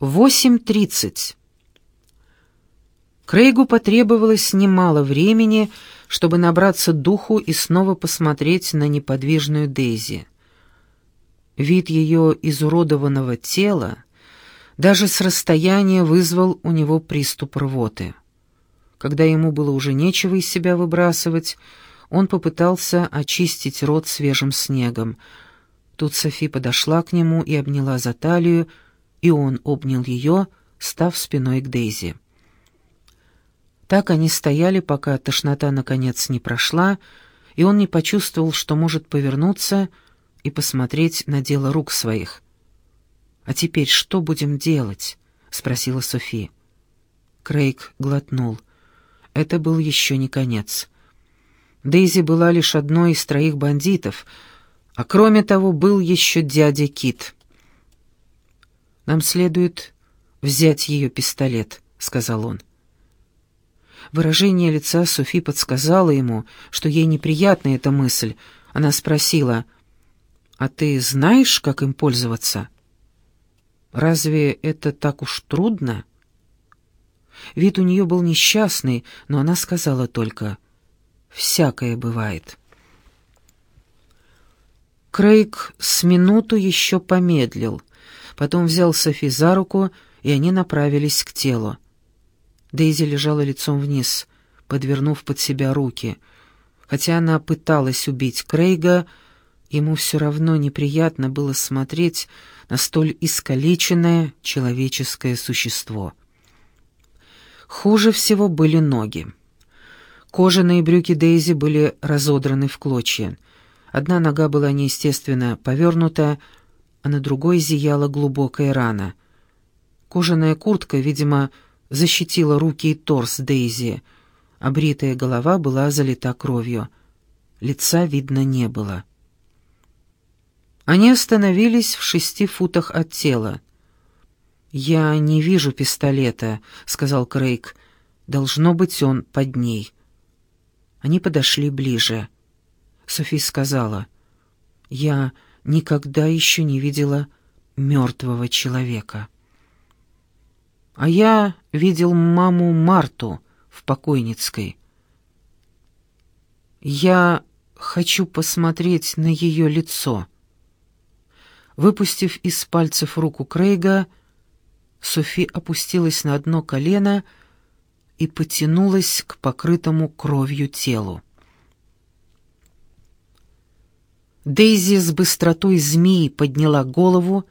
8.30. Крейгу потребовалось немало времени, чтобы набраться духу и снова посмотреть на неподвижную Дейзи. Вид ее изуродованного тела даже с расстояния вызвал у него приступ рвоты. Когда ему было уже нечего из себя выбрасывать, он попытался очистить рот свежим снегом. Тут Софи подошла к нему и обняла за талию, и он обнял ее, став спиной к Дейзи. Так они стояли, пока тошнота наконец не прошла, и он не почувствовал, что может повернуться и посмотреть на дело рук своих. «А теперь что будем делать?» — спросила Софи. Крейг глотнул. Это был еще не конец. Дейзи была лишь одной из троих бандитов, а кроме того был еще дядя Кит — «Нам следует взять ее пистолет», — сказал он. Выражение лица Софи подсказало ему, что ей неприятна эта мысль. Она спросила, «А ты знаешь, как им пользоваться?» «Разве это так уж трудно?» Вид у нее был несчастный, но она сказала только, «Всякое бывает». Крейг с минуту еще помедлил — Потом взял Софи за руку, и они направились к телу. Дейзи лежала лицом вниз, подвернув под себя руки. Хотя она пыталась убить Крейга, ему все равно неприятно было смотреть на столь искалеченное человеческое существо. Хуже всего были ноги. Кожаные брюки Дейзи были разодраны в клочья. Одна нога была неестественно повернута, а на другой зияла глубокая рана. Кожаная куртка, видимо, защитила руки и торс Дейзи, а бритая голова была залита кровью. Лица видно не было. Они остановились в шести футах от тела. «Я не вижу пистолета», — сказал Крейг. «Должно быть, он под ней». Они подошли ближе. Софи сказала, «Я никогда еще не видела мертвого человека. А я видел маму Марту в покойницкой. Я хочу посмотреть на ее лицо. Выпустив из пальцев руку Крейга, Софи опустилась на одно колено и потянулась к покрытому кровью телу. Дейзи с быстротой змеи подняла голову,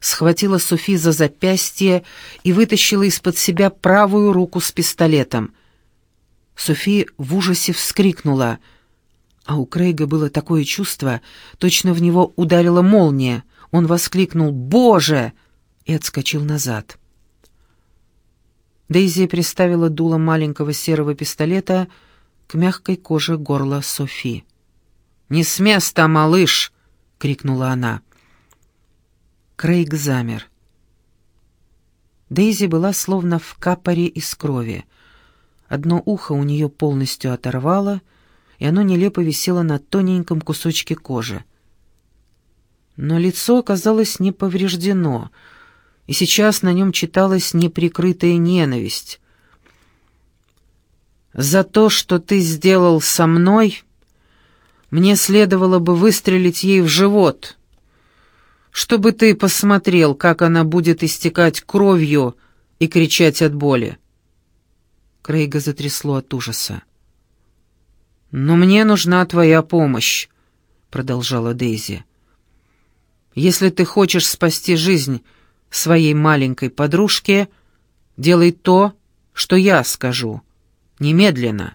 схватила Софи за запястье и вытащила из-под себя правую руку с пистолетом. Софи в ужасе вскрикнула, а у Крейга было такое чувство, точно в него ударила молния. Он воскликнул «Боже!» и отскочил назад. Дейзи приставила дуло маленького серого пистолета к мягкой коже горла Софи. «Не с места, малыш!» — крикнула она. Крейг замер. Дейзи была словно в капоре из крови. Одно ухо у нее полностью оторвало, и оно нелепо висело на тоненьком кусочке кожи. Но лицо оказалось не повреждено, и сейчас на нем читалась неприкрытая ненависть. «За то, что ты сделал со мной...» Мне следовало бы выстрелить ей в живот, чтобы ты посмотрел, как она будет истекать кровью и кричать от боли. Крейга затрясло от ужаса. «Но мне нужна твоя помощь», — продолжала Дейзи. «Если ты хочешь спасти жизнь своей маленькой подружке, делай то, что я скажу, немедленно.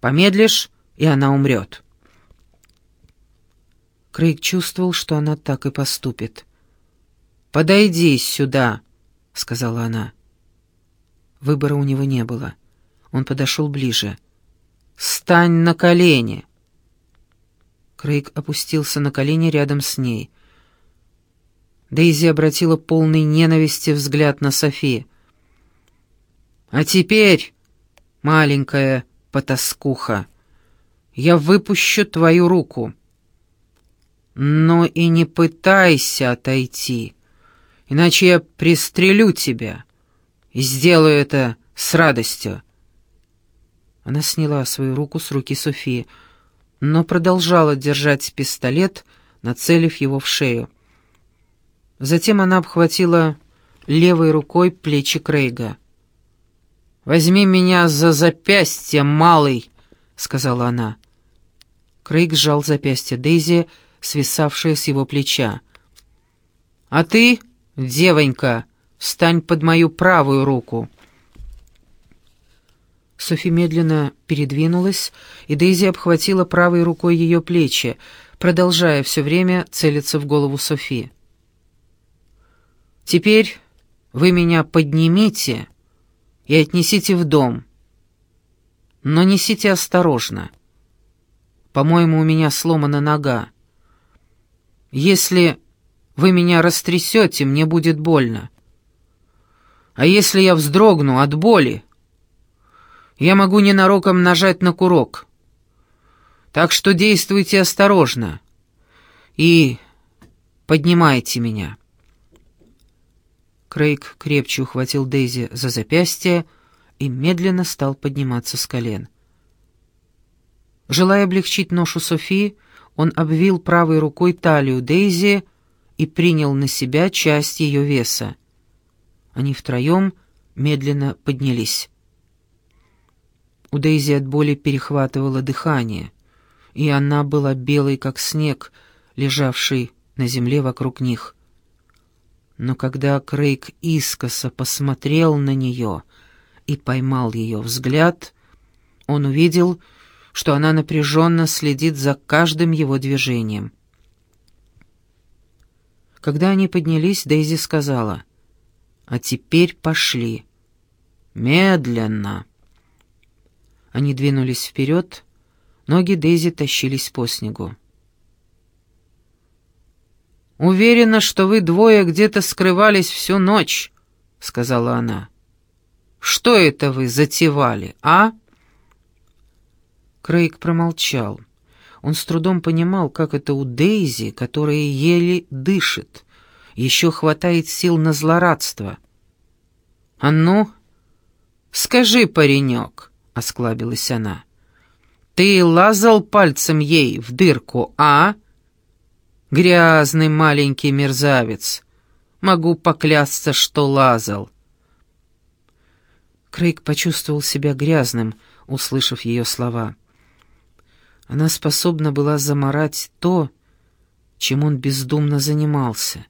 Помедлишь, и она умрет». Крейг чувствовал, что она так и поступит. «Подойди сюда», — сказала она. Выбора у него не было. Он подошел ближе. «Стань на колени!» Крейг опустился на колени рядом с ней. Дейзи обратила полный ненависти взгляд на Софи. «А теперь, маленькая потаскуха, я выпущу твою руку». Но и не пытайся отойти. иначе я пристрелю тебя и сделаю это с радостью». Она сняла свою руку с руки Софии, но продолжала держать пистолет, нацелив его в шею. Затем она обхватила левой рукой плечи Крейга. «Возьми меня за запястье, малый!» — сказала она. Крейг сжал запястье Дейзи, свисавшее с его плеча. «А ты, девонька, встань под мою правую руку!» Софи медленно передвинулась, и Дейзи обхватила правой рукой ее плечи, продолжая все время целиться в голову Софи. «Теперь вы меня поднимите и отнесите в дом. Но несите осторожно. По-моему, у меня сломана нога. Если вы меня растрясете, мне будет больно. А если я вздрогну от боли, я могу ненароком нажать на курок. Так что действуйте осторожно и поднимайте меня». Крейг крепче ухватил Дейзи за запястье и медленно стал подниматься с колен. Желая облегчить ношу Софии, он обвил правой рукой талию Дейзи и принял на себя часть ее веса. Они втроем медленно поднялись. У Дейзи от боли перехватывало дыхание, и она была белой, как снег, лежавший на земле вокруг них. Но когда Крейг искоса посмотрел на нее и поймал ее взгляд, он увидел, что она напряженно следит за каждым его движением. Когда они поднялись, Дейзи сказала, «А теперь пошли. Медленно». Они двинулись вперед, ноги Дейзи тащились по снегу. «Уверена, что вы двое где-то скрывались всю ночь», — сказала она. «Что это вы затевали, а?» Крейг промолчал. Он с трудом понимал, как это у Дейзи, которая еле дышит, еще хватает сил на злорадство. «А ну, скажи, паренек», — осклабилась она. «Ты лазал пальцем ей в дырку, а? Грязный маленький мерзавец. Могу поклясться, что лазал». Крейг почувствовал себя грязным, услышав ее слова. Она способна была заморать то, чем он бездумно занимался,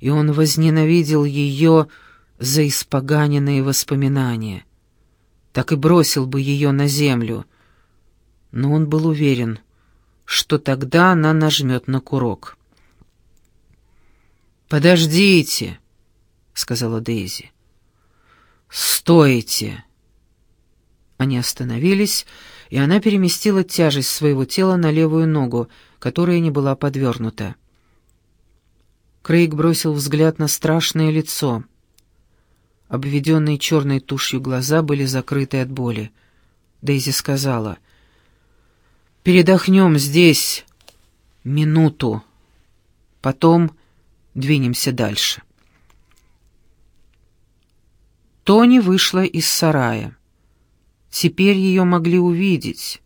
и он возненавидел ее за испоганенные воспоминания так и бросил бы ее на землю. Но он был уверен, что тогда она нажмет на курок. «Подождите», — сказала Дейзи. «Стойте!» Они остановились, и она переместила тяжесть своего тела на левую ногу, которая не была подвернута. Крейг бросил взгляд на страшное лицо — Обведенные черной тушью глаза были закрыты от боли. Дейзи сказала, «Передохнем здесь минуту, потом двинемся дальше». Тони вышла из сарая. Теперь ее могли увидеть.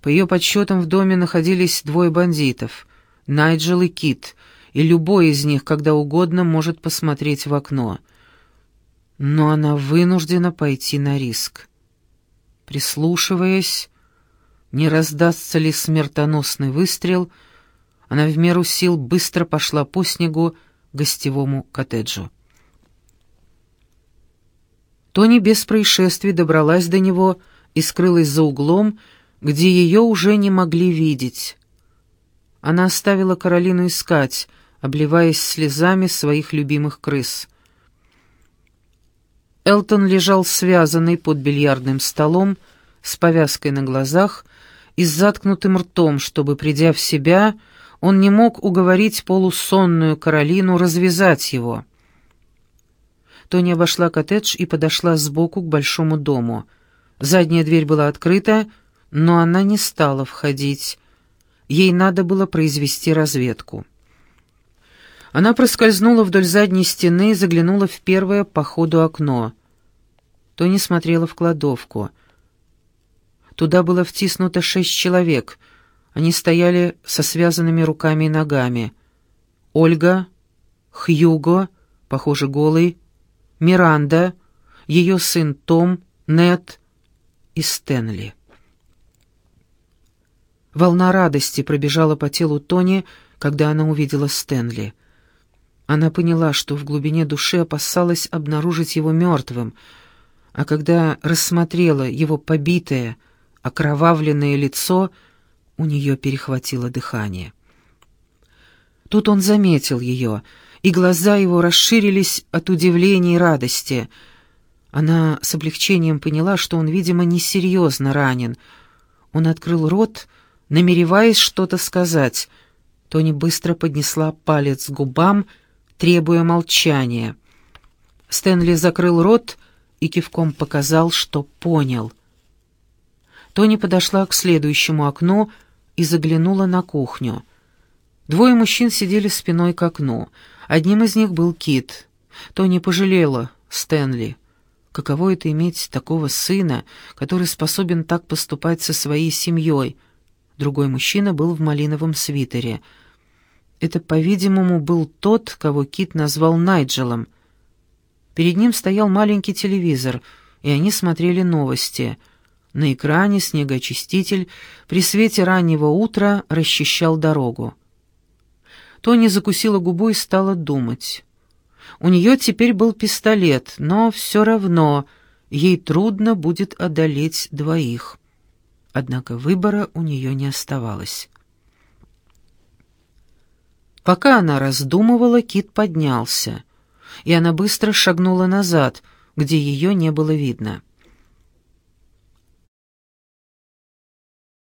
По ее подсчетам в доме находились двое бандитов — Найджел и Кит, и любой из них когда угодно может посмотреть в окно — но она вынуждена пойти на риск. Прислушиваясь, не раздастся ли смертоносный выстрел, она в меру сил быстро пошла по снегу к гостевому коттеджу. Тони без происшествий добралась до него и скрылась за углом, где ее уже не могли видеть. Она оставила Каролину искать, обливаясь слезами своих любимых крыс. Элтон лежал связанный под бильярдным столом, с повязкой на глазах и с заткнутым ртом, чтобы, придя в себя, он не мог уговорить полусонную Каролину развязать его. Тони обошла коттедж и подошла сбоку к большому дому. Задняя дверь была открыта, но она не стала входить. Ей надо было произвести разведку. Она проскользнула вдоль задней стены и заглянула в первое по ходу окно. Тони смотрела в кладовку. Туда было втиснуто шесть человек. Они стояли со связанными руками и ногами. Ольга, Хьюго, похоже, голый, Миранда, ее сын Том, Нет и Стэнли. Волна радости пробежала по телу Тони, когда она увидела Стэнли. Она поняла, что в глубине души опасалась обнаружить его мертвым, а когда рассмотрела его побитое, окровавленное лицо, у нее перехватило дыхание. Тут он заметил ее, и глаза его расширились от удивления и радости. Она с облегчением поняла, что он, видимо, несерьезно ранен. Он открыл рот, намереваясь что-то сказать. Тони быстро поднесла палец к губам — требуя молчания. Стэнли закрыл рот и кивком показал, что понял. Тони подошла к следующему окну и заглянула на кухню. Двое мужчин сидели спиной к окну. Одним из них был Кит. Тони пожалела Стэнли. Каково это иметь такого сына, который способен так поступать со своей семьей? Другой мужчина был в малиновом свитере — это, по-видимому, был тот, кого Кит назвал Найджелом. Перед ним стоял маленький телевизор, и они смотрели новости. На экране снегоочиститель при свете раннего утра расчищал дорогу. Тони закусила губу и стала думать. У нее теперь был пистолет, но все равно ей трудно будет одолеть двоих. Однако выбора у нее не оставалось. Пока она раздумывала, Кит поднялся, и она быстро шагнула назад, где ее не было видно.